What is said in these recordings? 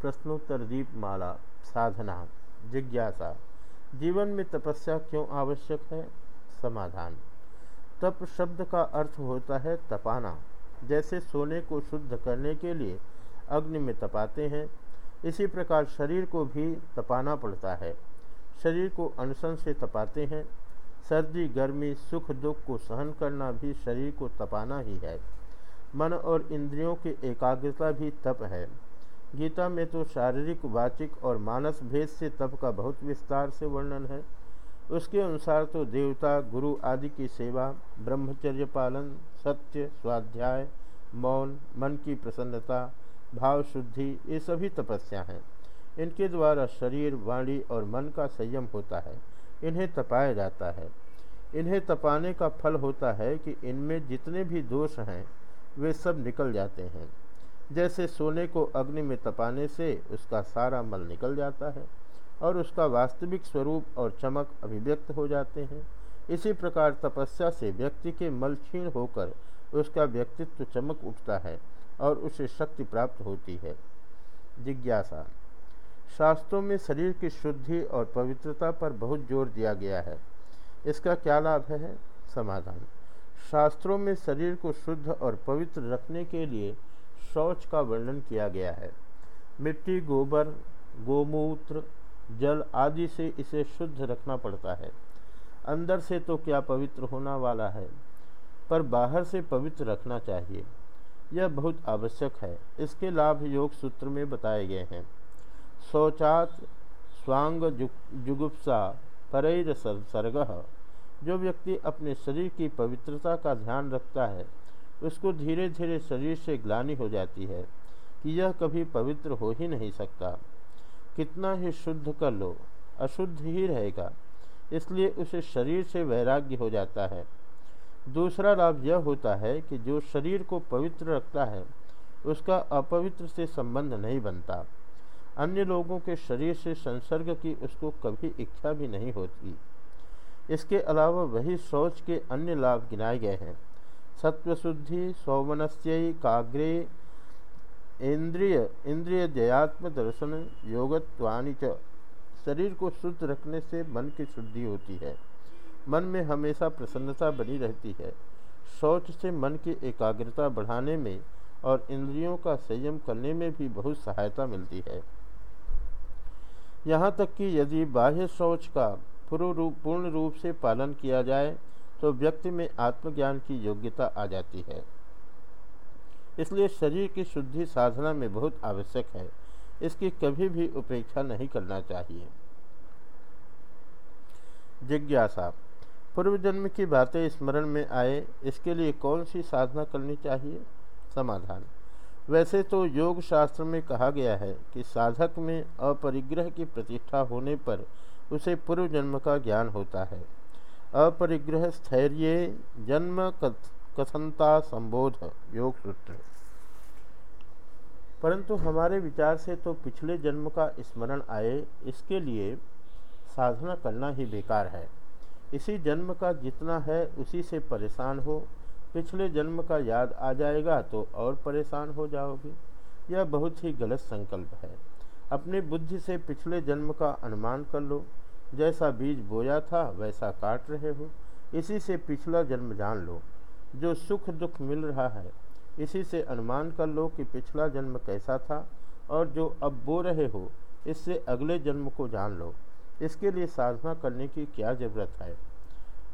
प्रश्नोत्तर दीपमाला साधना, जिज्ञासा। जीवन में तपस्या क्यों आवश्यक है? समाधान। तप शब्द का अर्थ होता है तपाना। जैसे सोने को शुद्ध करने के लिए अग्नि में तपाते हैं, इसी प्रकार शरीर को भी तपाना पड़ता है। शरीर को अनशन से तपाते हैं। सर्दी, गर्मी, सुख, दुख को सहन करना भी शरीर को तपाना ही है। मन और इंद्रियों की एकाग्रता भी तप है। गीता में तो शारीरिक, वाचिक और मानस भेद से तप का बहुत विस्तार से वर्णन है। उसके अनुसार तो देवता, गुरु आदि की सेवा, ब्रह्मचर्य पालन, सत्य, स्वाध्याय, मौन, मन की प्रसन्नता, भाव शुद्धि, ये सभी तपस्या हैं। इनके द्वारा शरीर, वाणी और मन का संयम होता है। इन्हें तपाया जाता है। इन्हें तपाने का फल होता है कि इनमें जितने भी दोष हैं, वे सब निकल जाते हैं। जैसे सोने को अग्नि में तपाने से उसका सारा मल निकल जाता है और उसका वास्तविक स्वरूप और चमक अभिव्यक्त हो जाते हैं। इसी प्रकार तपस्या से व्यक्ति के मल क्षीण होकर उसका व्यक्तित्व चमक उठता है और उसे शक्ति प्राप्त होती है। जिज्ञासा। शास्त्रों में शरीर की शुद्धि और पवित्रता पर बहुत ज़ोर दिया गया है। इसका क्या लाभ है? समाधान। शास्त्रों में शरीर को शुद्ध और पवित्र रखने के लिए शौच का वर्णन किया गया है। मिट्टी, गोबर, गोमूत्र, जल आदि से इसे शुद्ध रखना पड़ता है। अंदर से तो क्या पवित्र होना वाला है, पर बाहर से पवित्र रखना चाहिए। यह बहुत आवश्यक है। इसके लाभ योग सूत्र में बताए गए हैं। शौचात स्वांग जुगुप्सा परैर सर्ग। जो व्यक्ति अपने शरीर की पवित्रता का ध्यान रखता है उसको धीरे धीरे शरीर से ग्लानी हो जाती है कि यह कभी पवित्र हो ही नहीं सकता। कितना ही शुद्ध कर लो, अशुद्ध ही रहेगा, इसलिए उसे शरीर से वैराग्य हो जाता है। दूसरा लाभ यह होता है कि जो शरीर को पवित्र रखता है, उसका अपवित्र से संबंध नहीं बनता। अन्य लोगों के शरीर से संसर्ग की उसको कभी इच्छा भी नहीं होती। इसके अलावा वही शौच के अन्य लाभ गिनाए गए हैं। सत्वशुद्धि सौमनस्य काग्रे इंद्रिय इंद्रिय जयात्म दर्शन योगत्वानि च। शरीर को शुद्ध रखने से मन की शुद्धि होती है। मन में हमेशा प्रसन्नता बनी रहती है। शौच से मन की एकाग्रता बढ़ाने में और इंद्रियों का संयम करने में भी बहुत सहायता मिलती है। यहाँ तक कि यदि बाह्य शौच का पूर्ण रूप पूर्ण रूप से पालन किया जाए तो व्यक्ति में आत्मज्ञान की योग्यता आ जाती है। इसलिए शरीर की शुद्धि साधना में बहुत आवश्यक है। इसकी कभी भी उपेक्षा नहीं करना चाहिए। जिज्ञासा। पूर्व जन्म की बातें स्मरण में आए, इसके लिए कौन सी साधना करनी चाहिए? समाधान। वैसे तो योग शास्त्र में कहा गया है कि साधक में अपरिग्रह की प्रतिष्ठा होने पर उसे पूर्व जन्म का ज्ञान होता है। अपरिग्रह स्थैर्य जन्म कथनता संबोध, योग सूत्र। परंतु हमारे विचार से तो पिछले जन्म का स्मरण आए, इसके लिए साधना करना ही बेकार है। इसी जन्म का जितना है, उसी से परेशान हो। पिछले जन्म का याद आ जाएगा तो और परेशान हो जाओगे। यह बहुत ही गलत संकल्प है। अपनी बुद्धि से पिछले जन्म का अनुमान कर लो। जैसा बीज बोया था, वैसा काट रहे हो। इसी से पिछला जन्म जान लो। जो सुख दुख मिल रहा है, इसी से अनुमान कर लो कि पिछला जन्म कैसा था, और जो अब बो रहे हो, इससे अगले जन्म को जान लो। इसके लिए साधना करने की क्या ज़रूरत है?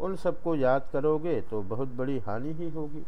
उन सबको याद करोगे तो बहुत बड़ी हानि ही होगी।